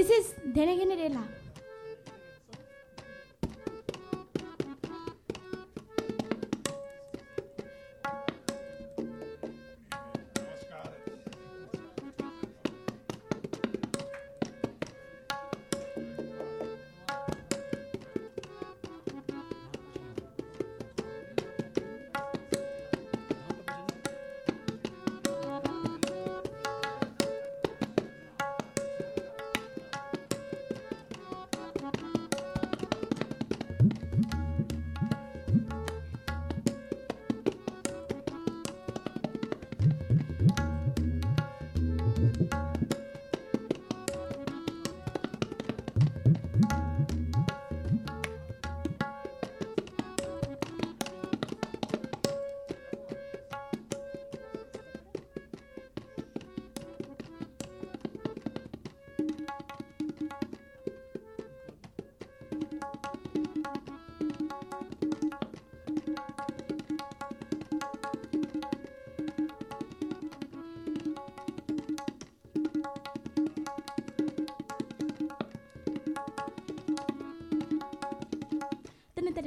This is Denegenerela. Thank